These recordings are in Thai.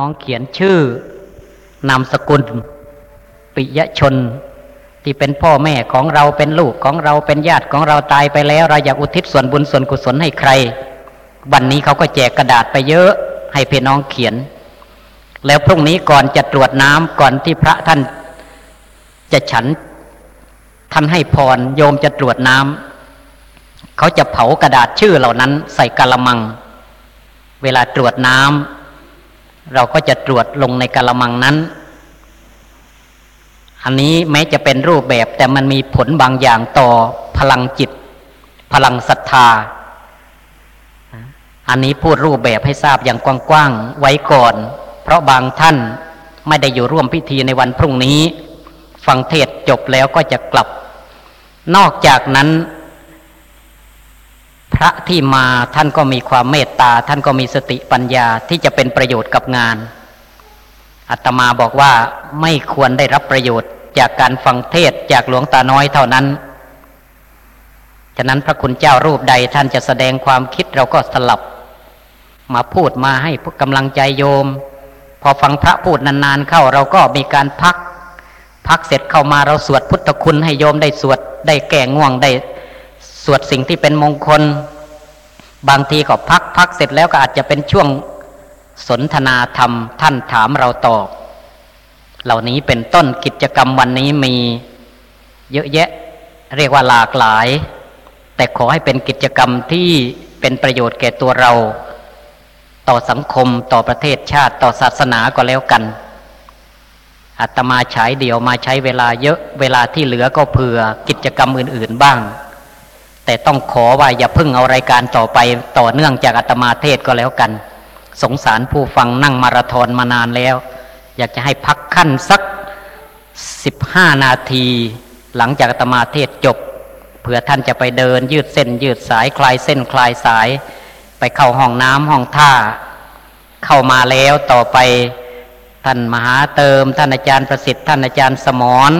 น้องเขียนชื่อนามสกุล ปิยชน ที่เป็นพ่อแม่ของเราเป็นลูกของเราเป็นญาติของเราตายไปแล้ว เราอยากอุทิศส่วนบุญส่วนกุศลให้ใคร วันนี้เขาก็แจกกระดาษไปเยอะให้พี่น้องเขียน แล้วพรุ่งนี้ก่อนจะตรวจน้ำก่อนที่พระท่านจะฉันท่านให้พรโยมจะตรวจน้ำเขาจะเผากระดาษชื่อเหล่านั้นใส่กะละมัง เวลาตรวจน้ำ เราก็จะตรวจลงในกะละมังนั้น อันนี้แม้จะเป็นรูปแบบแต่มันมีผลบางอย่างต่อพลังจิต พลังศรัทธา อันนี้พูดรูปแบบให้ทราบอย่างกว้างๆไว้ก่อน เพราะบางท่านไม่ได้อยู่ร่วมพิธีในวันพรุ่งนี้ ฟังเทศจบแล้วก็จะกลับ นอกจากนั้น พระที่มาท่านก็มีความเมตตา ท่านก็มีสติปัญญาที่จะเป็นประโยชน์กับงานอาตมาบอกว่าไม่ควรได้รับประโยชน์จากการฟังเทศจากหลวงตาน้อยเท่านั้น ฉะนั้นพระคุณเจ้ารูปใดท่านจะแสดงความคิดเราก็สลับ มาพูดมาให้กำลังใจโยม พอฟังพระพูดนานๆเข้าเราก็มีการพัก พักเสร็จเข้ามาเราสวดพุทธคุณให้โยมได้สวดได้แก่ง่วงได้ สวดสิ่งที่เป็นมงคล บางทีก็พักพักเสร็จแล้วก็อาจจะเป็นช่วงสนทนาธรรมท่านถามเราตอบ เหล่านี้เป็นต้นกิจกรรมวันนี้มีเยอะแยะเรียกว่าหลากหลาย แต่ขอให้เป็นกิจกรรมที่เป็นประโยชน์แก่ตัวเรา ต่อสังคมต่อประเทศชาติต่อศาสนาก็แล้วกันอาตมาใช้เดียวมาใช้เวลาเยอะเวลาที่เหลือก็เผื่อกิจกรรมอื่น ๆ บ้าง แต่ต้องขอว่าอย่าพึ่งเอารายการต่อไปต่อเนื่องจากอาตมาเทศก็แล้วกัน สงสารผู้ฟังนั่งมาราธอนมานานแล้ว อยากจะให้พักขั้นสักสิบห้านาที หลังจากอาตมาเทศจบเผื่อท่านจะไปเดิน ยืดเส้น ยืดสายคลายเส้นคลายสาย ไปเข้าห้องน้ำห้องท่า เข้ามาแล้วต่อไปท่านมหาเติม ท่านอาจารย์ประสิทธิ์ท่านอาจารย์สมร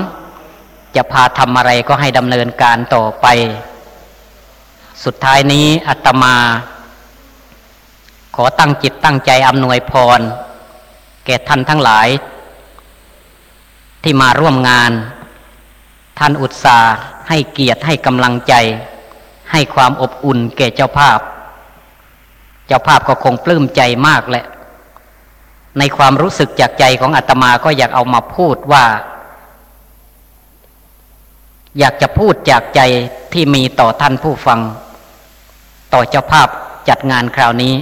จะพาทำอะไรก็ให้ดำเนินการต่อไป สุดท้ายนี้อาตมา ขอตั้งจิตตั้งใจอำนวยพร แก่ท่านทั้งหลาย ที่มาร่วมงาน ท่านอุตสาห์ให้เกียรติให้กำลังใจ ให้ความอบอุ่นแก่เจ้าภาพ เจ้าภาพก็คงปลื้มใจมากแหละ ในความรู้สึกจากใจของอาตมาก็อยากเอามาพูดว่า อยากจะพูดจากใจที่มีต่อท่านผู้ฟัง ต่อเจ้าภาพจัดงานคราวนี้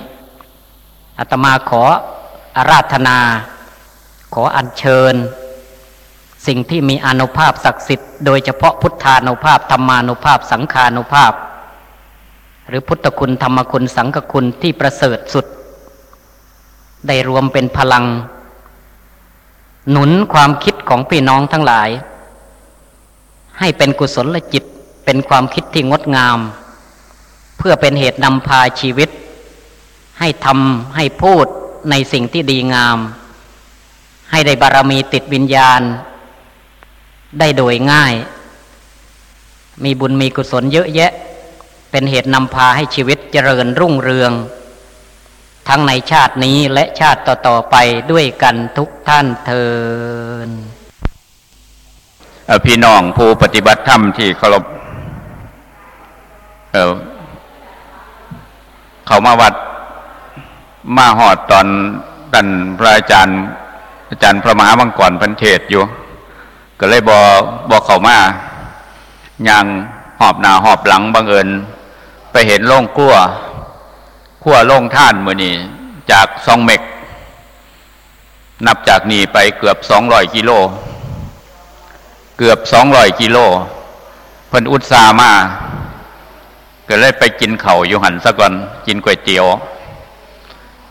อาตมาขออาราธนา ขออัญเชิญ สิ่งที่มีอนุภาพศักดิ์สิทธิ์โดยเฉพาะพุทธานุภาพธรรมานุภาพสังขานุภาพ หรือพุทธคุณธรรมคุณสังฆคุณที่ประเสริฐสุด ได้รวมเป็นพลัง หนุนความคิดของพี่น้องทั้งหลาย ให้เป็นกุศลจิตเป็นความคิดที่งดงาม เพื่อเป็นเหตุนำพาชีวิต ให้ทำให้พูดในสิ่งที่ดีงาม ให้ได้บารมีติดวิญญาณ ได้โดยง่าย มีบุญมีกุศลเยอะแยะ เป็นเหตุนำพาให้ชีวิตเจริญรุ่งเรือง ทั้งในชาตินี้และชาติต่อ ๆ ไปด้วยกันทุกท่านเทินพี่น้องผู้ปฏิบัติธรรมที่เคารพ เขามาวัดมาหอดตอนดันพระอาจารย์ อาจารย์พระมหาบังกรพันเทศอยู่ ก็เลยบอบอเขามายังหอบหนาหอบหลังบังเอิญไปเห็นโล่งกลัวขั้วโล่งท่านมือนี่จากซองเมก นับจากนี่ไปเกือบสองร้อยกิโล เกือบสองร้อยกิโลเพิ่นอุตสามา ก็เลยไปกินเข่าอยู่หันซะก่อน กินก๋วยเตี๋ยว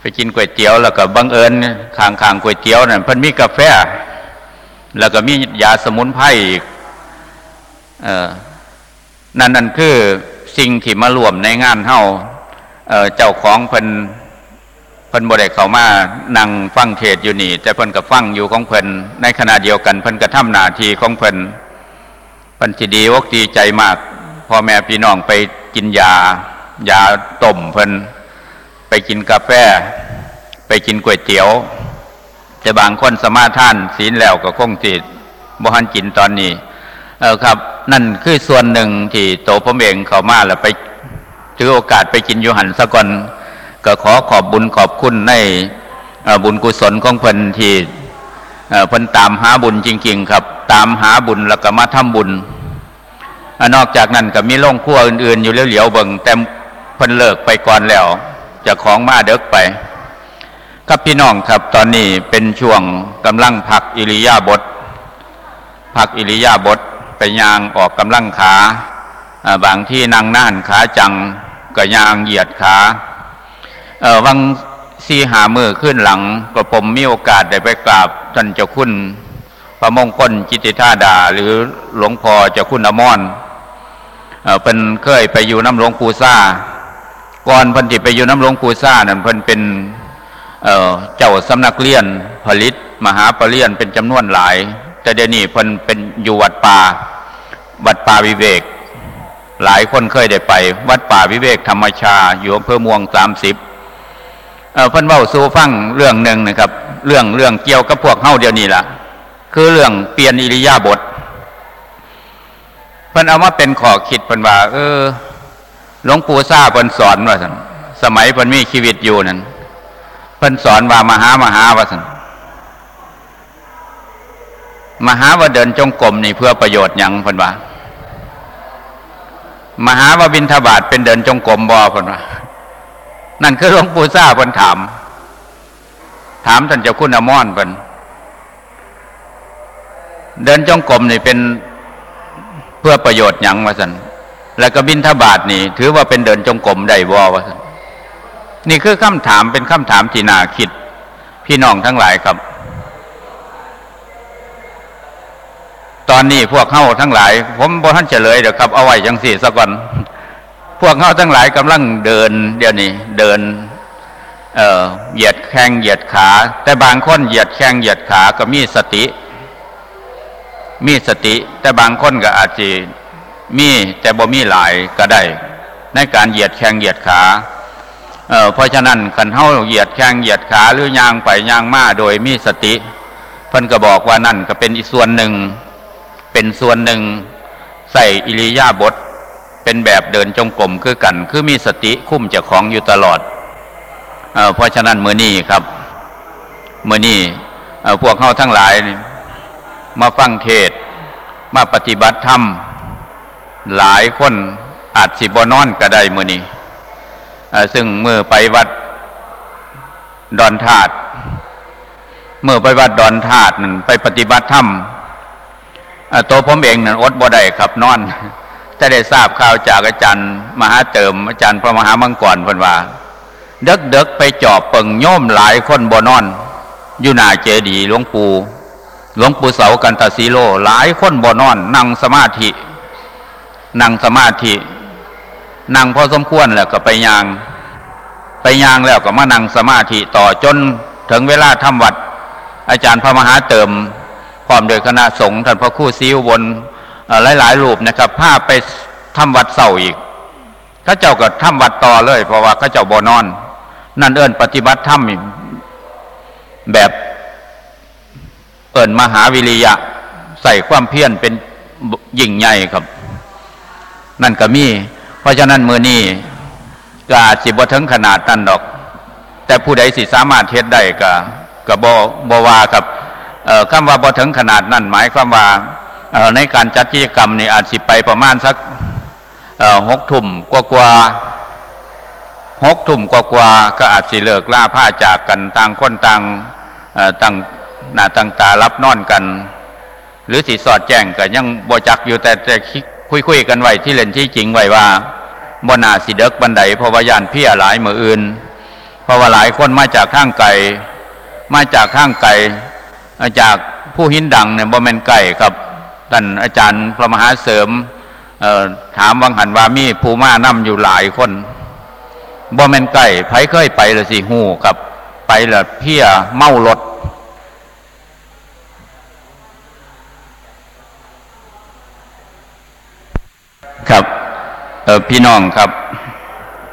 ไปกินก๋วยเตี๋ยวแล้วก็บังเอิญคางคางก๋วยเตี๋ยวนั่นเพิ่นมีกาแฟ แล้วก็มียาสมุนไพรอีกนั่นนั่นคือสิ่งที่มารวมในงานเฮาเจ้าของเพิ่นเพิ่นบริเขามานั่งฟังเทศอยู่นี่แต่เพิ่นกับฟังอยู่ของเพิ่นในขณะเดียวกันเพิ่นกระทำนาทีของเพิ่นเพิ่นจีดีวกดีใจมาก พ่อแม่พี่น้องไปกินยายาต้มเพิ่นไปกินกาแฟ ไปกินก๋วยเตี๋ยว แต่บางคนสมาท่านศีลแล้วก็คงติดบ่หันกินตอนนี้ เออครับ นั่นคือส่วนหนึ่งที่โตผมเองเขามาแล้วไปถือโอกาสไปกินยูหันสะก่อนก็ขอขอบบุญขอบคุณในบุญกุศลของเพิ่นที่เพิ่นตามหาบุญจริง ๆ ครับ ตามหาบุญแล้วก็มาทำบุญ นอกจากนั้นก็มีโรงครัวอื่นๆ อยู่เหลียวๆเบิ่งแต่เพิ่นเลิกไปก่อนแล้วจะของมาเด็กไป ครับพี่น้องครับตอนนี้เป็นช่วงกำลังพักอิริยาบถพักอิริยาบถไปยางออกกำลังขาบางที่นั่งน่านขาจังก็ยางเหยียดขาวังซีหามือขึ้นหลังก็ผมมีโอกาสได้ไปกราบท่านเจ้าคุณพระมงคลจิติธาดา หรือหลวงพ่อเจ้าคุณอมร เออเป็นเคยไปอยู่น้ำหลวงปู่ซ่าก่อนพันธิไปอยู่น้ำหลวงปู่ซ่านั่นเพิ่นเป็นเจ้าสำนักเรียนผลิต มหาปรริญญาเป็นจำนวนหลาย แต่เดี๋ยวนี้เพิ่นเป็นอยู่วัดป่าวัดป่าวิเวก หลายคนเคยได้ไป วัดป่าวิเวกธรรมชาอยู่อำเภอม่วงสามสิบเพิ่นเบ้าสู่ฟังเรื่องหนึ่งนะครับ เรื่องเรื่องเกี่ยวกับพวกเฮาเดียวนี้ล่ะ คือเรื่องเปลี่ยนอิริยาบถ เพิ่นเอามาเป็นขอคิดเพิ่นว่า เออหลวงปู่ซาเพิ่นสอนว่าสันสมัยเพิ่นมีชีวิตอยู่นั้นเพิ่นสอนว่ามหามหาว่าสันมหาว่าเดินจงกรมนี่เพื่อประโยชน์ยังเพิ่นว่ามหาว่าบินทบาทเป็นเดินจงกรมบ่เพิ่นว่านั่นคือหลวงปู่ซาเพิ่นถาม ถามท่านเจ้าคุณอมรเพิ่นเดินจงกรมนี่เป็น เพื่อประโยชน์ยังว่าสันแล้วก็บินทบาทนี่ ถือว่าเป็นเดินจงกรมได้บ่ว่าสันนี่คือคำถามเป็นคำถามที่น่าคิด พี่น้องทั้งหลายครับ ตอนนี้พวกเข้าทั้งหลาย ผมบอท่านเฉลยเดี๋ยวครับเอาไว้ยังสี่สักก่อนพวกเขาทั้งหลายกำลังเดิน เดี๋ยวนี้เดินเอ่อเหยียดแข้งเหยียดขา แต่บางคนเหยียดแข้งเหยียดขาก็มีสติ มีสติ แต่บางคนก็อาจจะมีแต่บ่มีหลายก็ได้ ในการเหยียดแข้งเหยียดขาเเพราะฉะนั้นขันเท้าเหยียดแข้งเหยียดขาหรือยางไปยางมาโดยมีสติเพิ่นก็บอกว่านั่นก็เป็นอีกส่วนหนึ่ง เป็นส่วนหนึ่ง ใส่อิริยาบถเป็นแบบเดินจงกรมคือกัน คือมีสติคุ้มเจ้าของอยู่ตลอดเเพราะฉะนั้นมือนี้ครับมือนี้พวกเขาทั้งหลาย มาฟังเทศ มาปฏิบัติธรรม หลายคนอาจสิบนอนก็ได้มือนี้ซึ่งเมื่อไปวัดดอนธาตุเมื่อไปวัดดอนธาตุนั่นไปปฏิบัติธรรมตัวผมเองนั่นอดบ่ได้ครับนอนจะได้ทราบข่าวจากอาจารย์ มหาเติม อาจารย์พระมหามังกรพันว่าเด็กเด็กไปจอบเปิงโยมหลายคนบ่นอน อยู่หน้าเจดีหลวงปู่ หลวงปู่เสากันตสีโล หลายคนบ่นอน นั่งสมาธิ นั่งสมาธิ นั่งพอสมควรแล้วก็ไปยาง ไปยางแล้วก็มานั่งสมาธิต่อจนถึงเวลาทำวัด อาจารย์พระมหาเติมพร้อมโดยคณะสงฆ์ท่านพระคู่ซิวบนหลายหลายรูปนะครับพาไปทำวัดเสาอีกข้าเจ้าก็ทำวัดต่อเลย เพราะว่าข้าเจ้าบ่นอน นั่นเอิญปฏิบัติธรรมแบบ เอิญมหาวิริยะ ใส่ความเพียรเป็นยิ่งใหญ่ครับ นั่นก็มี เพราะฉะนั้นมือนี้ก็อาจสิบ่ถึงขนาดนั้นดอก แต่ผู้ใดสิสามารถเทศได้ก็ก็บบวากับคำว่าบ่ถึงขนาดนั้นหมายความว่าในการจัดกิจกรรมนี่อาจสิไปประมาณสักหกทุ่มกว่ากว่าหกทุ่มกว่ากว่าก็อาจสิเลิกล่าผ้าจากกันต่างคนต่างต่าง หน้าต่างตารับนอนกัน หรือสิสอดแจ้งก็ยังบจักอยู่แต่แต่คุยคุยกันไว้ที่เล่นที่จริงไว้ว่าบนาสิเดกบันไดเพราะว่ายานพี่หลายมืออื่นเพราะว่าหลายคนมาจากข้างไกลมาจากข้างไกลจากผู้หินดังเนี่ยบ่แมนไก่ครับท่านอาจารย์พระมหาเสริมถามวังหันว่ามีภูมานั่มอยู่หลายคนบ่แมนไก่ไผเคยไปเลยสิหูกับไปละเพี้ยเมารถครับ พี่น้องครับ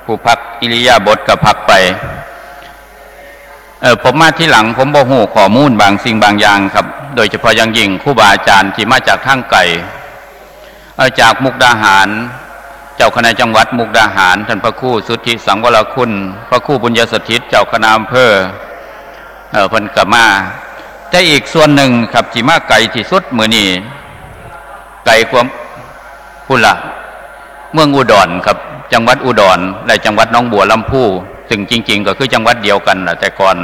ผู้พักอิริยาบถกับพักไป เออผมมาที่หลังผมบ่หูข้อมูลบางสิ่งบางอย่างครับ โดยเฉพาะอยังยิ่งครูบาอาจารย์ที่มาจากทางไกลเอ่อจากมุกดาหาร เจ้าคณะจังหวัดมุกดาหารท่านพระครูสุทธิสังวรคุณ พระครูบุญยสถิตเจ้าคณะอำเภอเออพิ่นกมาแต่อีกส่วนหนึ่งครับที่มาไกลที่สุดมือนี้ไกลความพุ่นละ เมืองอุดรครับจังหวัดอุดรและจังหวัดน้องบัวลำพูซึ่งจริง ๆ ก็คือจังหวัดเดียวกันแหละแต่ก่อน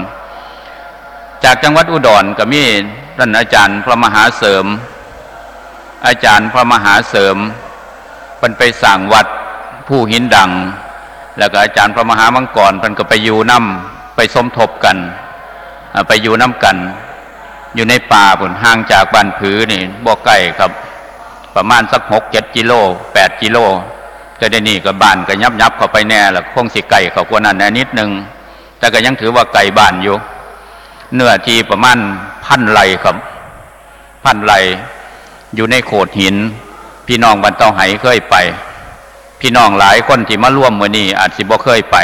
จากจังหวัดอุดรก็มีท่านอาจารย์พระมหาเสริม อาจารย์พระมหาเสริมเป็นไปสั่งวัดผู้หินดัง แล้วก็อาจารย์พระมหามังกรเพิ่นก็ไปอยู่น้ำไปสมทบกัน ไปอยู่น้ำกัน อยู่ในป่าผลห่างจากบ้านผือนี่บ่ใกล้ครับ ประมาณสักหกเจ็ดกิโลแปดกิโล ก็ได้นี่ก็บ้านก็ยับยับเข้าไปแน่ล้วคงสิไก่เขากว่านั้นแน่นิดนึง แต่ก็ยังถือว่าไก่บ้านอยู่เนื้อที่ประมาณพันไรครับ พันไรอยู่ในโขดหิน พี่น้องบรรเต้าไหเคยไป พี่น้องหลายคนที่มาร่วมมือนี้อาจสิบ่เคยไป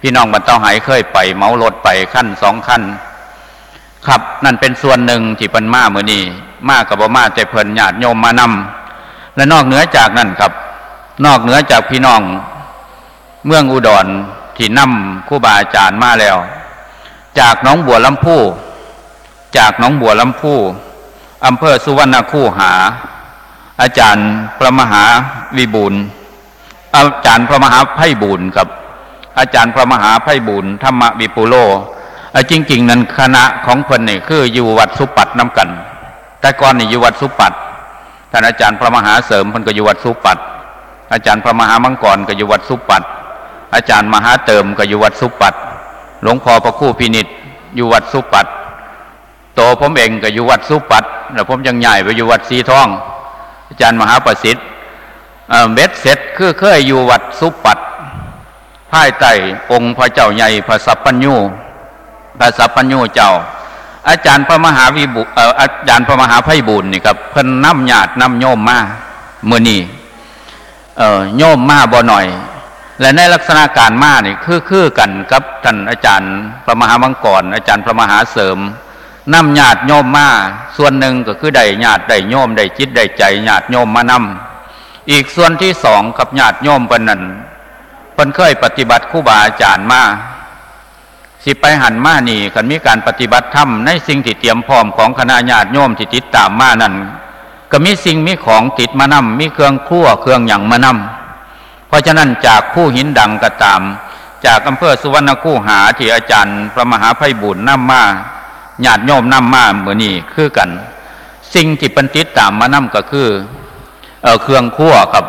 พี่น้องบรรเต้าไหเคยไป เมารถไปขั้นสองขั้นครับนั่นเป็นส่วนหนึ่งที่เป็นมาเมื่อนี้มากับบ่มาแต่เพิ่นญาติโยมมานำและนอกเหนือจากนั้นครับ นอกเหนือจากพี่น้อง เมืองอุดรที่นำครูบาอาจารย์มาแล้ว จากน้องบัวลำพูจากน้องบัวลำพูอำเภอสุวรรณคูหา อาจารย์พระมหาวิบูลอาจารย์พระมหาไพบูลย์ครับ อาจารย์พระมหาไพบูลธรรมวิปุโลเอ่อจริง ๆ นั้นคณะของเพิ่นนี่คืออยู่วัดสุปัตน้ำกัน แต่ก่อนนี่อยู่วัดสุปัตท่านอาจารย์พระมหาเสริมเพิ่นก็อยู่วัดสุปัต อาจารย์พระมหามังกรก็อยู่วัดสุปัตอาจารย์มหาเติมก็อยู่วัดสุปัตหลวงพ่อพระคู่พินิจอยู่วัดสุปัตโตผมเองก็อยู่วัดสุปัตแล้วผมยังใหญ่ไปอยู่วัดสีทอง อาจารย์มหาประสิทธิ์เอ่อเบ็ดเสร็จคือเคยอยู่วัดสุปัตภายใต้องค์พระเจ้าใหญ่พระสัพพัญญูพระสัพพัญญูเจ้า อาจารย์พระมหาวิบุอาจารย์พระมหาไพบุญนี่ครับเพิ่นนำญาตินำโยมมาเมื่อนี้ เอ่อโยมมาบ่หน่อย และในลักษณะการมานี่คือคือกันกับท่านอาจารย์พระมหามังกรอาจารย์พระมหาเสริมนำญาติโยมมาส่วนหนึ่งก็คือได้ญาติได้โยมได้จิตได้ใจญาติโยมมานำอีกส่วนที่สองกับญาติโยมเพิ่นนั้นเพิ่นเคยปฏิบัติครูบาอาจารย์มาสิไปหันมานี่คันมีการปฏิบัติธรรมในสิ่งที่เตรียมพร้อมของคณะญาติโยมที่ติดตามมานั่น ก็มีสิ่งมีของติดมานำมีเครื่องครัวเครื่องหยังมานำเพราะฉะนั้นจากผู้หินดังก็ตาม จากอำเภอสุวรรณคูหาที่อาจารย์ พระมหาไพบุญนำมาญาติโยมนำมาเมื่อนี้คือกัน สิ่งที่เป็นติดตามมานำก็คือเออเครื่องครัวครับ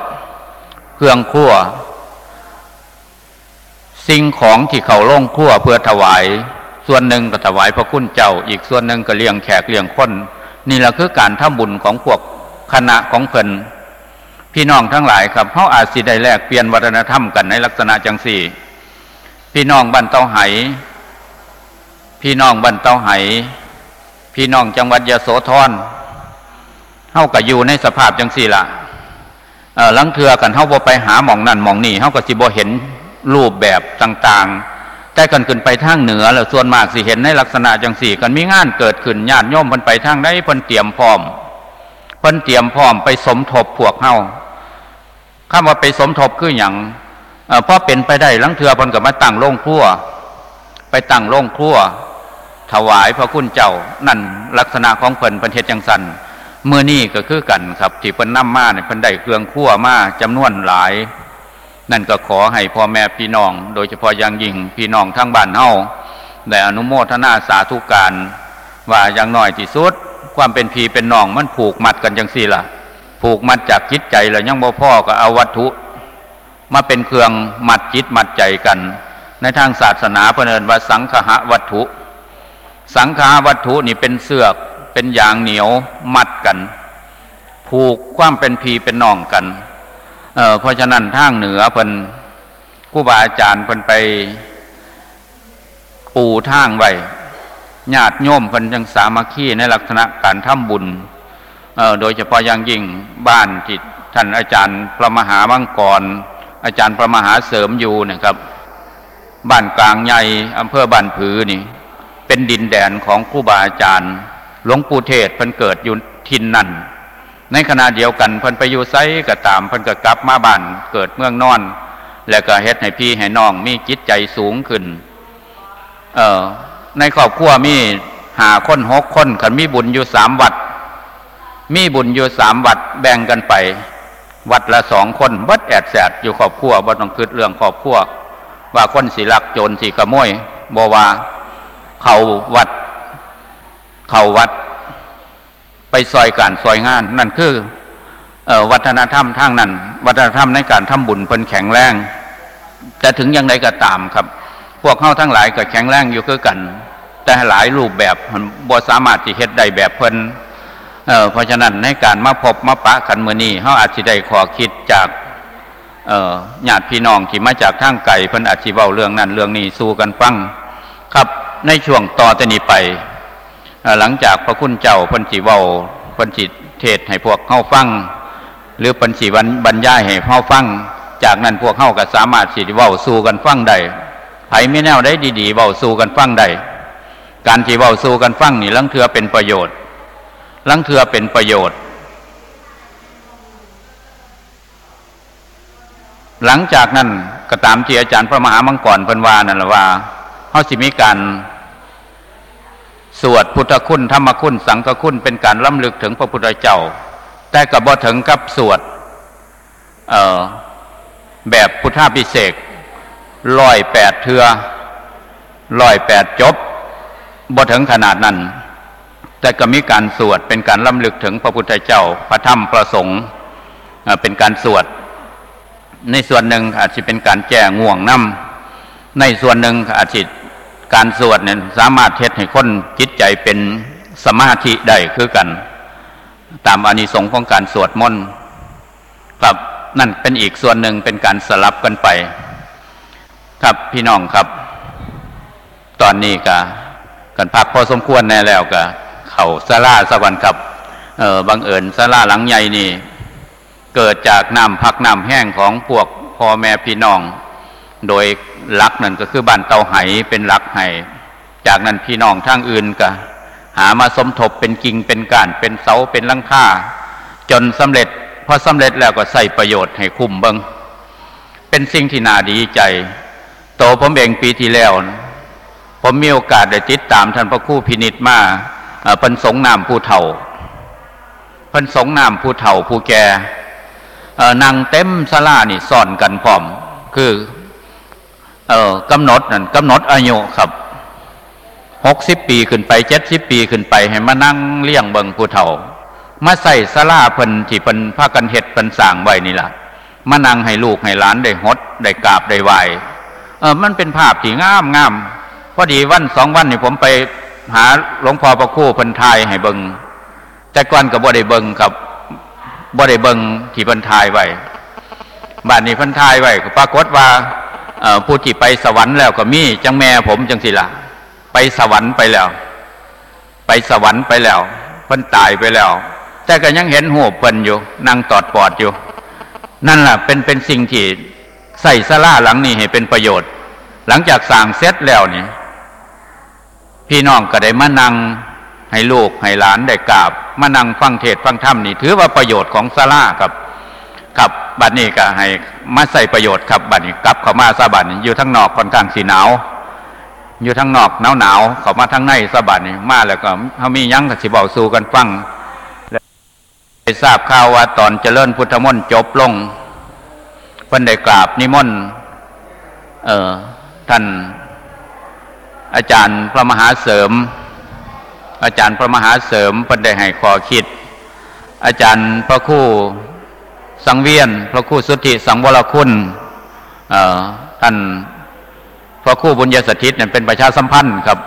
เครื่องครัวสิ่งของที่เขาลงครัวเพื่อถวาย ส่วนหนึ่งก็ถวายพระคุณเจ้า อีกส่วนหนึ่งก็เลี้ยงแขกเลี้ยงคน นี่แหละคือการทำบุญของพวกคณะของเพิ่นพี่น้องทั้งหลายครับเขาอาจสิได้แลกเปลี่ยนวัฒนธรรมกันในลักษณะจังสี่ พี่น้องบ้านเตาไห พี่น้องบ้านเตาไห พี่น้องจังหวัดยะโสธรเฮาก็อยู่ในสภาพจังสี่ละลังเทือกันเฮาบ่ไปหาหมองนั่นหมองนี่เฮาก็สิบ่เห็นรูปแบบต่าง ๆ แต่กันขึ้นไปทางเหนือแล้วส่วนมากสิเห็นในลักษณะจังสี่กันมีงานเกิดขึ้นญาติโยมพิ่นไปทางใดเพิ่นเตรียมพร้อมพิ่นเตรียมพร้อมไปสมทบพวกเฮาคำว่าไปสมทบคืออย่างเอ่อพอเป็นไปได้ลังเทือพิ่นก็มาตั้งโรงครัว ไปตั้งโรงครัว ถวายพระคุณเจ้านั่นลักษณะของเพิ่นพิ่นเฮ็ดจังสันเมื่อนี้ก็คือกันครับที่เพิ่นนำมาเนี่ยเพิ่นได้เครื่องครัวมาจำนวนหลาย นั่นก็ขอให้พ่อแม่พี่น้อง โดยเฉพาะอย่างยิ่งพี่น้องทั้งบ้านเฮาได้อนุโมทนาสาธุการ ว่าอย่างน้อยที่สุด ความเป็นพี่เป็นน้องมันผูกมัดกันจังสี่ล่ะผูกมัดจากจิตใจแล้วยังบ่พ่อก็เอาวัตถุ มาเป็นเครื่องมัดจิตมัดใจกัน ในทางศาสนาเพิ่นเอิ้นว่าสังคหะวัตถุ สังขาวัตถุนี่เป็นเสือกเป็นยางเหนียวมัดกัน ผูกความเป็นพีเป็นน้องกัน เอ่อเพราะฉะนั้นทางเหนือเพิ่นครูบาอาจารย์เพิ่นไป ปูทางไว้ญาติโยมเพิ่นจังสามัคคีในลักษณะการทำบุญเอ่อโดยเฉพาะอย่างยิ่งบ้านที่ท่านอาจารย์พระมหามังกร อาจารย์พระมหาเสริมอยู่นะครับบ้านกลางใหญ่อำเภอบ้านผือนี่ เป็นดินแดนของครูบาอาจารย์ หลวงปู่เทศเพิ่นเกิดอยู่ทินนั่น ในขณะเดียวกันเพิ่นไปอยู่ไซก็ตามเพิ่นก็กลับมาบ้านเกิดเมืองนอน แล้วก็เฮ็ดให้พี่ให้น้องมีจิตใจสูงขึ้น เออในครอบครัวมีหาคนหกคนขันมีบุญอยู่สามวัด มีบุญอยู่สามวัดแบ่งกันไป วัดละสองคนบัดแอดแสดอยู่ครอบครัวบ่ต้องคิดเรื่องครอบครัวว่าคนสีลักโจรสีขโมยบว่าเขาวัด เขาวัด ไปซอยการซอยงาน นั่นคือวัฒนธรรมทางนั้น วัฒนธรรมในการทำบุญเพิ่นแข็งแรงแต่ถึงอย่างไรก็ตามครับ พวกเข้าทั้งหลายก็แข็งแรงอยู่คือกัน แต่หลายรูปแบบบ่สามารถที่เฮ็ดได้แบบเพิ่นเเพราะฉะนั้นในการมาพบมาปะกันมือนี้เฮาอาจสิได้ขอคิดจากญาติพี่น้องที่มาจากทางไกลเพิ่นอาจสิเว้าเรื่องนั้นเรื่องนี้สู่กันฟังครับในช่วงต่อจากนี้ไป หลังจากพระคุณเจ้าพิ่นสิเว้าพิ่นสิเทศให้พวกเฮาฟังหรือพิ่นสิบรรยายให้เฮาฟังจากนั้นพวกเฮาก็สามารถสิเว้าสู่กันฟังได้ไผไมีแนวได้ดีๆเว้าสู่กันฟังได้การที่เว้าสู่กันฟังนี่ลังเทือเป็นประโยชน์ลังเทือเป็นประโยชน์ หลังจากนั้นก็ตามที่อาจารย์พระมหามังกรพิ่นวานั่นแหละว่าเฮาสิมีการ วดพุทธคุณธรรมคุณสังฆคุณเป็นการล้ำลึกถึงพระพุทธเจ้า แต่ก็บ่ถึงกับสวดเอ่อแบบพุทธาพิเศษร้อยแปดเทือร้อยแปดจบบ่ถึงขนาดนั้น แต่ก็มีการสวดเป็นการล้ำลึกถึงพระพุทธเจ้า พระธรรมพระสงฆ์เป็นการสวด ในส่วนหนึ่งอาจจะเป็นการแก้ง่วงน้ำในส่วนหนึ่งอาจจะ การสวดเนี่ยสามารถเทศให้คนจิตใจเป็นสมาธิได้คือกัน ตามอานิสงส์ของการสวดมนต์ครับนั่นเป็นอีกส่วนหนึ่งเป็นการสลับกันไป ครับพี่น้องครับ ตอนนี้ก็กันพักพอสมควรแน่แล้วก็เข่าซาลาสวรรค์ครับเออบังเอิญซาลาหลังใหญ่นี่ เกิดจากน้ำพักน้ำแห้งของพวกพ่อแม่พี่น้อง โดยลักนั่นก็คือบ้านเตาไหเป็นลักไหจากนั้นพี่น้องทางอื่นก็หามาสมทบเป็นกิ่งเป็นก้านเป็นเสาเป็นลังคาจนสำเร็จพอสำเร็จแล้วก็ใส่ประโยชน์ให้คุ้มเบิงเป็นสิ่งที่น่าดีใจ โตผมเองปีที่แล้ว ผมมีโอกาสได้ติดตามท่านพระคู่พินิษมาเพิ่นสงนามผู้เฒ่าพิ่นสงนามผู้เฒ่าผู้แก่นางเต็มสลานี่ซ่อนกันพร้อม คือ เออกำหนดนั่นกำหนดอายุครับหกสิบปีขึ้นไปเจ็ดสิบปีขึ้นไปให้มานั่งเลี้ยงเบิงผู้เฒ่า มาใส่สลาเพิ่นที่เพิ่นพากันเห็ดเพิ่นสางไว้นี่ล่ะมานั่งให้ลูกให้หลานได้หดได้กราบได้ไหวเออมันเป็นภาพที่งามงามพอดีวันสองวันนี่ผมไปหาหลวงพ่อประคู่พันทายให้เบิงแต่ก่อนกับบ่ได้เบิงกับบ่ได้เบิงที่พันทายไว้บ้านนี้พันทายไว้ปรากฏว่า ผู้ที่ไปสวรรค์แล้วก็มีจังแม่ผมจังสิละไปสวรรค์ไปแล้ว ไปสวรรค์ไปแล้วเพิ่นตายไปแล้ว แต่ก็ยังเห็นหัวเพิ่นอยู่นั่งตอดปอดอยู่ นั่นแหละเป็นเป็นสิ่งที่ใส่สลาหลังนี้ให้เป็นประโยชน์ หลังจากสั่งเสร็จแล้วนี่พี่น้องก็ได้มานั่งให้ลูกให้หลานได้กราบมานั่งฟังเทศฟังธรรมนี่ ถือว่าประโยชน์ของซาลาครับ ครับบัดนี้ก็ให้มาใส่ประโยชน์ครับบัดนี้กลับเข้ามาซาบัดนี้อยู่ทั้งนอกค่อนข้างสีหนาวอยู่ทั้งนอกหนาวหนาวเข้ามาทั้งในซาบัดนี้มาแล้วก็เขามียั้งกับสิบอกสู่กันฟังได้ทราบข่าวว่าตอนเจริญพุทธมนต์จบลงเพิ่นได้กราบนิมนต์เอ่อท่านอาจารย์พระมหาเสริม อาจารย์พระมหาเสริมเพิ่นได้ให้ขอคิด อาจารย์พระคู่ สังเวียน พระคู่สุทธิสังวรคุณท่านพระคู่บุญญาสถิตเนี่ยเป็นประชาสัมพันธ์ครับ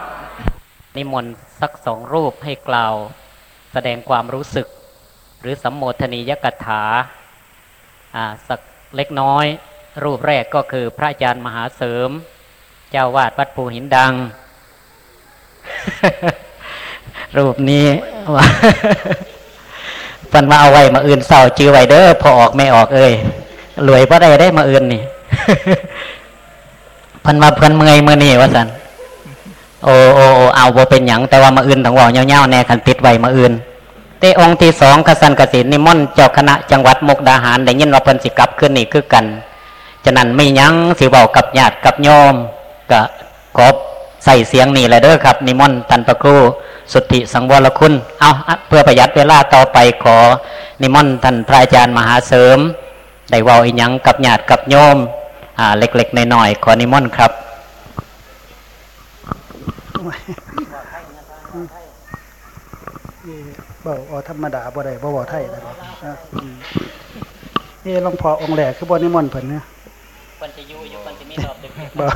นิมนต์สักสองรูปให้กล่าว แสดงความรู้สึก หรือสัมโมทนียกถาสักเล็กน้อย รูปแรกก็คือพระอาจารย์มหาเสริม เจ้าวาดวัดภูหินดัง รูปนี้ว่า ฟันมาเอาไว้มาอื่นเศร้าจือไว้เด้อพอออกไม่ออกเอ้ยรวยเพราะได้ได้มาอื่นนี่พันมาเพิ่นเมื่อยเมื่อนี่ว่าสันโอ้โอ้โอ้เอาบ่เป็นหยังแต่ว่ามาอื่นต้องว่าเงาๆแน่คันติดไว้มาอื่นเตองที่สองกสันกสินนิมนต์เจ้าคณะจังหวัดมุกดาหารได้ยินว่าเพิ่นสิกลับขึ้นนี่คือกันฉะนั้นไม่ยั้งสิเว้ากับญาติกับโยมก็ขอใส่เสียงนี่แหละเด้อครับ นิมนต์ท่านพระครู สุทธิสังวรคุณ เอาเพื่อประหยัดเวลาต่อไปขอ นิมนต์ท่านพระอาจารย์มหาเสริม ได้เว้าอีหยังกับญาติกับโยมอ่าเล็กๆน้อยๆขอนิมนต์ครับเบาเอาธรรมดาบ่ได้บ่เว้าไทยนะบ่อะอืมเอ้หลวงพ่อองค์แรกคือบ่นิมนต์เพิ่นเนี่ยเพิ่นจะอยู่อยู่เพิ่นจะมีรอบดึกบ่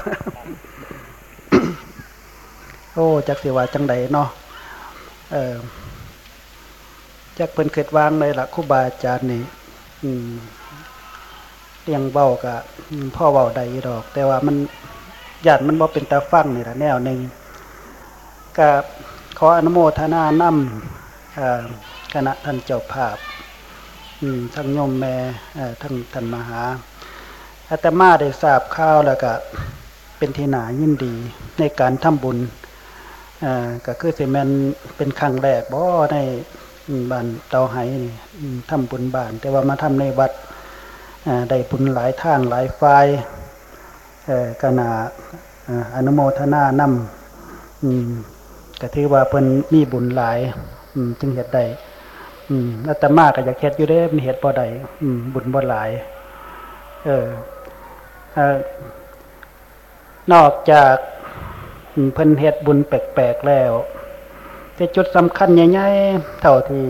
โอ้จักสิว่าจังใดเนาะ เออจักเพิ่นคิดวางเลยล่ะคูบาอาจารย์นี่อืมเรียงเว้าก็อืมพ่อเว้าได้อยู่ดอก แต่ว่ามันญาติมันบ่เป็นตาฟังนี่ล่ะแนวหนึงก็ขออนุโมทนานำอ่าคณะท่านเจ้าภาพทั้งโยมแม่ทั้งท่านมหาอาตมาได้ทราบข่าวแล้วก็เป็นที่นายินดีในการทำบุญ อ่าก็คือสิแมนเป็นครั้งแรกบ่ในบ้านเตาไหนี่ทำบุญบ้าน แต่ว่ามาทำในวัดได้บุญหลายทางหลายฝ่ายก็นาอ่าอนุโมทนานำก็ถือว่าเพิ่นมีบุญหลายจึงเฮ็ดได้อืมอาตมาก็อยากเฮ็ดอยู่เด้มีเฮ็ดบ่ได้อืมบุญบ่หลาย เออเออนอกจาก เพิ่นเฮ็ดบุญแปลกๆแล้ว แต่จุดสำคัญใหญ่ๆเท่าที่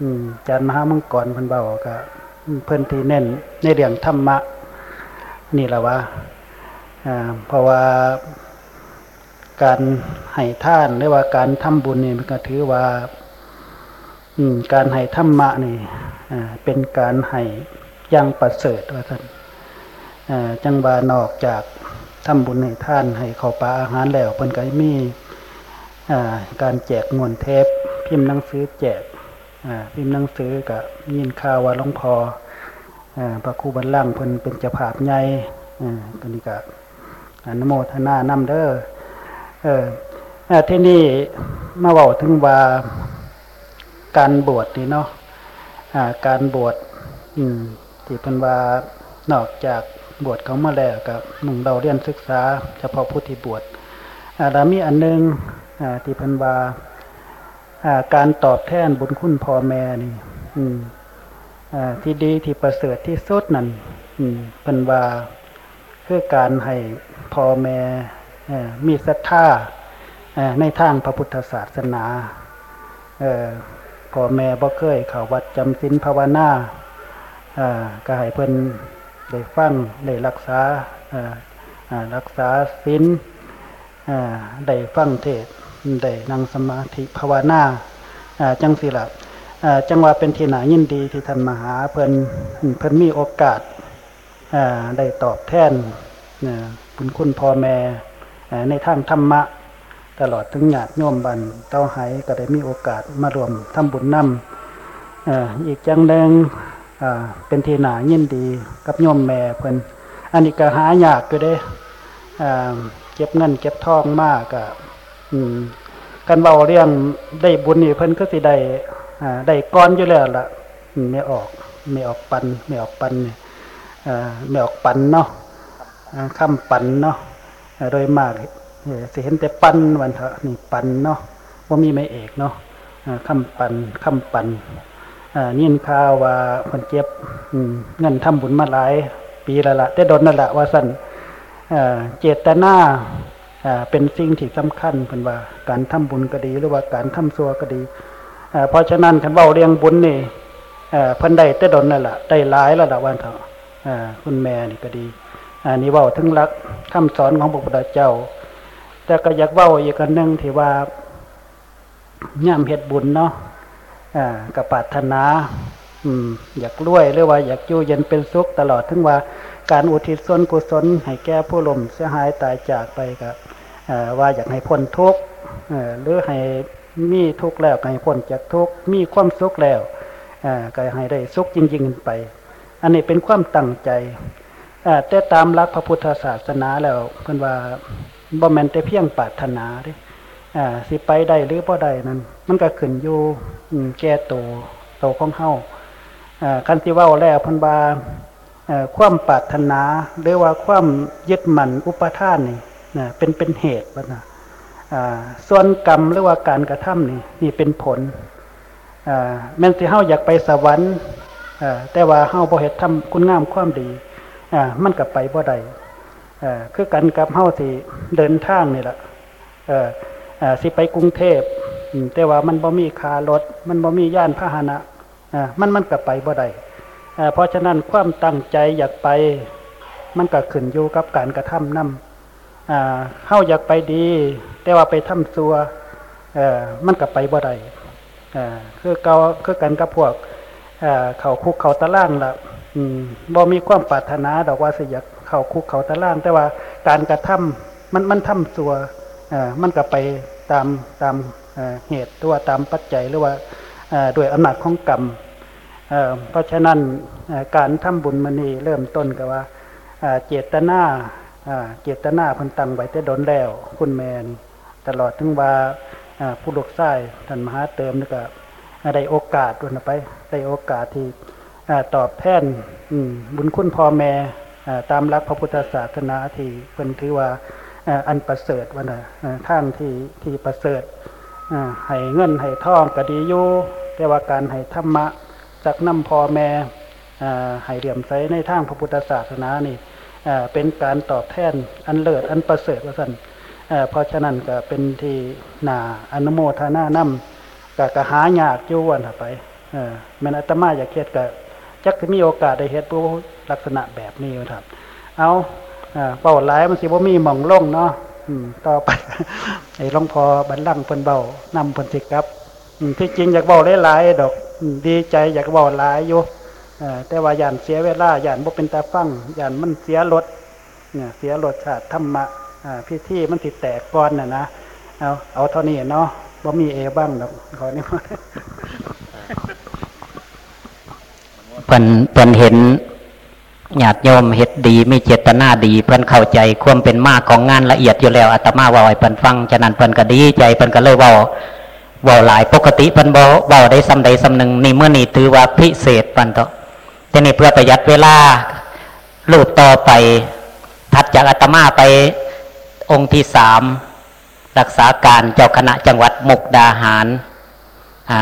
อืมอาจารย์มหามังกรเพิ่นเบาก็เพิ่นที่เน้นในเรื่องธรรมะ นี่แหละว่าเพราะว่าการให้ท่านหรือว่าการทำบุญนี่มันก็ถือว่าอืการให้ธรรมะนี่เป็นการให้ยังประเสริฐว่าท่านจังบานอกจาก ทำบุญให้ท่านให้ข้าวปลาอาหารแล้วเพิ่นก็มีการแจกมวนเทปพิมพ์หนังสือแจกพิมพ์หนังสือกับยินข่าวว่าหลวงพออ่าพระครูบัลลังเพิ่นเป็นเจ้าภาพใหญ่ก็นี่ก็อนโมทนานำเด้อเออที่นี่มาเว้าถึงว่าการบวชนี่เนาะการบวชที่เป็นว่านอกจาก บวชเขามาแล้วกับหนุ่มเราเรียนศึกษา เฉพาะผู้ที่บวชแล้วมีอันหนึงอ่าที่เป็นวาการตอบแทนบุญคุณพ่อแม่นี่อืมที่ดีที่ประเสริฐที่สุดนั่นอืมเป็นวาคือการให้พ่อแม่มีศรัทธาในทางพระพุทธศาสนาก่อพ่อแม่บ่เคยเขาวัดจำศีลภาวนาอ่าก็ให้เพิ่น ได้ฟังได้รักษาอ่อรักษาศีลได้ฟังเทศได้นั่งสมาธิภาวนาจังสิละจังว่าเป็นที่น่ายินดีที่ท่านมหาเพิ่นเพิ่นมีโอกาสอ่าได้ตอบแทนบุญคุณพ่อแม่ในทางธรรมะ ตลอดถึงญาติโยมบันเต้าไหก็ได้มีโอกาสมารวมทำบุญนำอีกจังหนึ่ง เป็นที่หนายินดีกับโยมแม่เพิ่นอันนี้ก็หายากอยู่เด้เก็บเงินเก็บทองมากก็อืมกันเบาเรื่องได้บุญนี่เพิ่นก็สิได้ได้ก้อนอยู่แล้วล่ะไม่ออกไม่ออกปันไม่ออกปันนี่อ่าไม่ออกปันเนาะอ่าคำปันเนาะโดยมากเออสิเห็นแต่ปันวันเถอะนี่ปันเนาะว่ามีไม่เอกเนาะอ่าคำปันคำปันอ่า นี่นข่าวว่าคนเจ็บเงินทำบุญมาหลาย ปีละละแต่โดนนั่นแหละว่าสันเจตนาเป็นสิ่งที่สำคัญเป็นว่า การทำบุญก็ดีหรือว่าการทำซัวก็ดีเพราะฉะนั้นคันเว้าเรียงบุญนี่เพิ่นได้แต่โดนนั่นแหละได้หลายแล้วละวันเถอะคุณแม่นี่ก็ดีอันนี้ว้าถึงหลักคำสอนของพระพุทธเจ้า แต่ก็อยากเว้าอีกอันหนึ่งที่ว่าย่ำเฮ็ดบุญเนาะ กับปรารถนาอยากรวยหรือว่าอยากอยู่เย็นเป็นสุขตลอดถึงว่าการอุทิศส่วนกุศลให้แก่ผู้ลมเสียหายตายจากไปกับว่าอยากให้พ้นทุกข์หรือให้มีทุกข์แล้วให้พ้นจากทุกข์มีความสุขแล้วก็ให้ได้สุขจริงๆไป อันนี้เป็นความตั้งใจแต่ตามหลักพระพุทธศาสนาแล้วเพิ่นว่าบ่แมนแต่เพียงปรารถนาเด้ อ่าสิไปได้หรือบ่ได้นั้น มันก็ขึ้นอยู่แก่ตัวโตของเฮาอ่าคันสิเว้าแล้วพิ่นว่าความปรารถนาหรือว่าความยึดมั่นอุปทานนี่นะเป็นเป็นเหตุว่านะส่วนกรรมหรือว่าการกระทำนี่นี่เป็นผลแม้ที่เฮาอยากไปสวรรค์แต่ว่าเฮาบ่เฮ็ดทำคุณงามความดีมันก็ไปบ่ได้คือกันกับเฮาที่เดินทางนี่แหละ สิไปกรุงเทพแต่ว่ามันบ่มีคารถ มันบ่มีย่านพาหนะมันมันก็ไปบ่ได้เพราะฉะนั้นความตั้งใจอยากไป มันก็ขึ้นอยู่กับการกระทำนำเข้าอยากไปดี แต่ว่าไปทำซัวมันก็ไปบ่ได้คือเกาคือกันกับพวกเขาคุกเขาตะล่างละบ่มีความปรารถนาดอกว่าสิอยากเขาคุกเขาตะล่าง แต่ว่าการกระทำมันมันทำซัว มันก็ไปตามตามเหตุหรือว่าตามปัจจัยหรือว่าด้วยอำนาจของกรรมเพราะฉะนั้นการทำบุญมณีเริ่มต้นกับว่าเจตนาเจตนาพันตังไว้แต่ดนแล้วคุณแมนตลอดถึงว่าผู้ลูกชายท่านมหาเติมนี่ก็ได้โอกาสด้วยนะไปได้โอกาสที่ตอบแทนบุญคุณพ่อแม่ตามรักพระพุทธศาสนาที่เป็นถือว่า อันประเสริฐวันนะท่างที่ที่ประเสริฐให้เงินให้ทองก็ดีอยู่แต่ว่าการให้ธรรมะจากน้ำพ่อแม่ให้เดี่ยมใสในทางพระพุทธศาสนานี่เป็นการตอบแทนอันเลิศอันประเสริฐว่าสันเพราะฉะนั้นก็เป็นที่นาอนุโมทนานำกะกะหายากอยู่วันไปแม่นอาตมาอยากเฮ็ดกะจักจะมีโอกาสได้เฮ็ดผู้ลักษณะแบบนี้ครับ เอา เป่าหลายมันสิบ่มีหม่องล่งเนาะต่อไปไอ้หลวงพอบันลังเพิ่นเบานำเพิ่นสิครับที่จริงอยากเบาหลายๆดอกดีใจอยากเบาหลายอยู่แต่ว่าย่านเสียเวลาย่านบ่เป็นตาฟังย่านมันเสียรถเนี่ยเสียรสชาติธรรมะพิธีมันติดแตกก่อนน่ะนะเอาเอาเท่านี้เนาะบ่มีเอบ้างดอกขอนี้เพิ่นเพิ่นเห็น ญาติโยมเฮ็ดดีมีเจตนาดีเพิ่นเข้าใจความเป็นมากของงานละเอียดอยู่แล้วอาตมาว่าให้เพิ่นฟังฉะนั้นเพิ่นก็ดีใจเพิ่นก็เลยว้าว้าหลายปกติเพิ่นบ่เว้าได้ซ้ำใดซ้ำหนึ่งนี่เมื่อนี่ถือว่าพิเศษปันเถาะแต่นี่เพื่อประหยัดเวลารูปต่อไปถัดจากอาตมาไปองค์ที่สามรักษาการเจ้าคณะจังหวัดมุกดาหารอ่า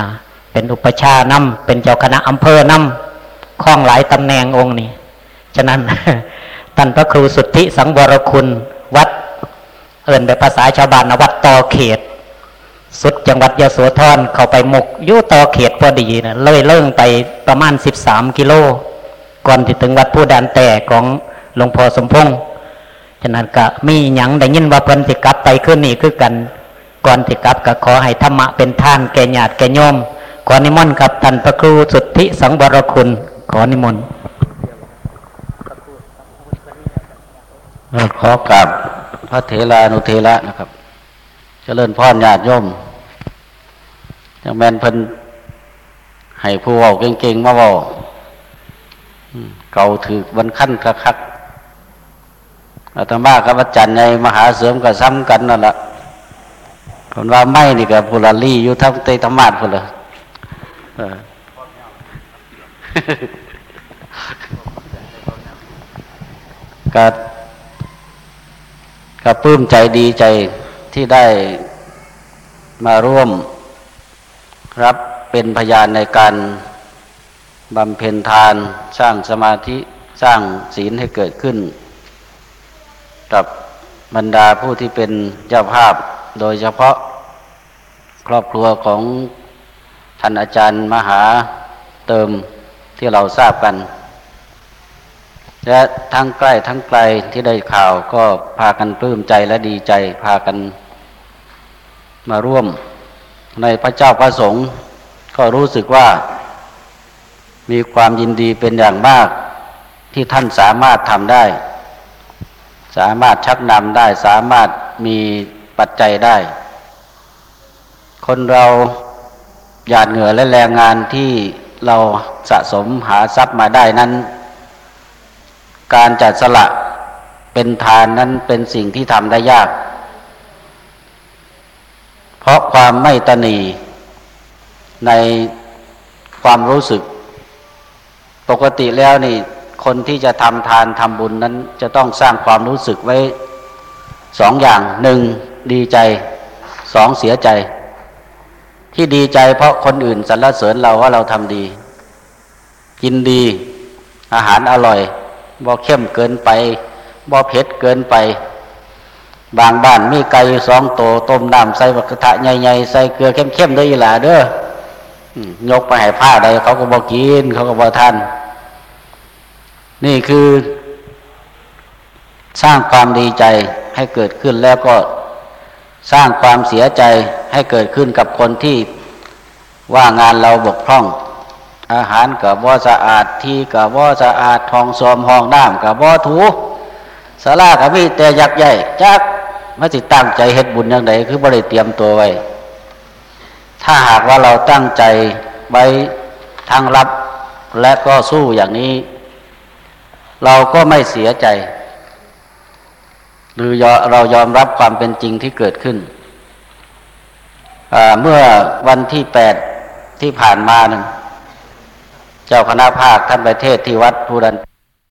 เป็นอุปชานำเป็นเจ้าคณะอำเภอนำคล้องหลายตำแหน่งองค์นี้ ฉะนั้นท่านพระครูสุทธิสังวรคุณวัด เอิ่นแบบภาษาชาวบ้านวัดตอเขต สุดจังหวัดยโสธรเข้าไปหมกยู่ตอเขตพอดีนะเลยเลิ่องไปประมาณสิบสามกิโล ก่อนที่ถึงวัดผู้ดานแต่ของหลวงพ่อสมพงษ์ฉะนั้นก็มีหยังได้ยินว่าเพิ่นสิกลับไปขึ้นนี่คือกัน ก่อนที่กลับก็ขอให้ธรรมะเป็นท่านแก่ญาติแก่โยมขอนิมนต์ครับท่านพระครูสุทธิสังวรคุณขอนิมนต์ ขอกราบพระเถรานุเทระนะครับเจริญพรญาติโยมจังแมนเพิ่นให้ผู้เว้าเก่งๆมาเว้าเก่าถือวันขั้นคักอาตมากับอาจารย์ในมหาเสริมก็ซ้ำกันนั่นแหละคนว่าไม่นี่กับพุลาลีอยู่ทั้งเตธรรมาทพุ่นเลยก็ ก็ปลื้มใจดีใจที่ได้มาร่วมรับเป็นพยานในการบำเพ็ญทานสร้างสมาธิสร้างศีลให้เกิดขึ้น กับบรรดาผู้ที่เป็นเจ้าภาพโดยเฉพาะครอบครัวของท่านอาจารย์มหาเติมที่เราทราบกัน และทั้งใกล้ทั้งไกลที่ได้ข่าวก็พากันปลื้มใจและดีใจ พากันมาร่วม ในพระเจ้าพระสงฆ์ก็รู้สึกว่า มีความยินดีเป็นอย่างมาก ที่ท่านสามารถทำได้ สามารถชักนำได้ สามารถมีปัจจัยได้ คนเราหยาดเหงื่อและแรงงานที่เราสะสมหาทรัพย์มาได้นั้น การจัดสละเป็นทานนั้นเป็นสิ่งที่ทำได้ยาก เพราะความไม่ตนีในความรู้สึก ปกติแล้วนี่ คนที่จะทำทานทำบุญนั้น จะต้องสร้างความรู้สึกไว้สองอย่างหนึ่งดีใจสองเสียใจ ที่ดีใจเพราะคนอื่นสรรเสริญเราว่าเราทำดี กินดีอาหารอร่อย บ่เข้มเกินไปบ่เผ็ดเกินไป บางบ้านมีไก่สองโตต้มน้ำใส่บักระทะใหญ่ๆใส่เกลือเข้มๆได้อีหล่ะเด้อยกไปให้ผ้าใดเขาก็บ่กิน เขาก็บ่ทาน นี่คือ สร้างความดีใจให้เกิดขึ้นแล้วก็สร้างความเสียใจให้เกิดขึ้นกับคนที่ว่างานเราบกพร่อง อาหารกับบ่าสะอาดที่กับบ่าสะอาดทองสอมห้องน้ำกับบ่าถูสารากับมีแต่ยักษ์ใหญ่จักมาสิดตั้งใจเฮ็ดบุญอย่างใดคือบ่ได้เตรียมตัวไว้ ถ้าหากว่าเราตั้งใจไว้ทางรับและก็สู้อย่างนี้ เราก็ไม่เสียใจ หรือยอเรายอมรับความเป็นจริงที่เกิดขึ้น เมื่อวันที่แปดที่ผ่านมานึง เจ้าคณะภาคท่านไปเทศที่วัดภูดัน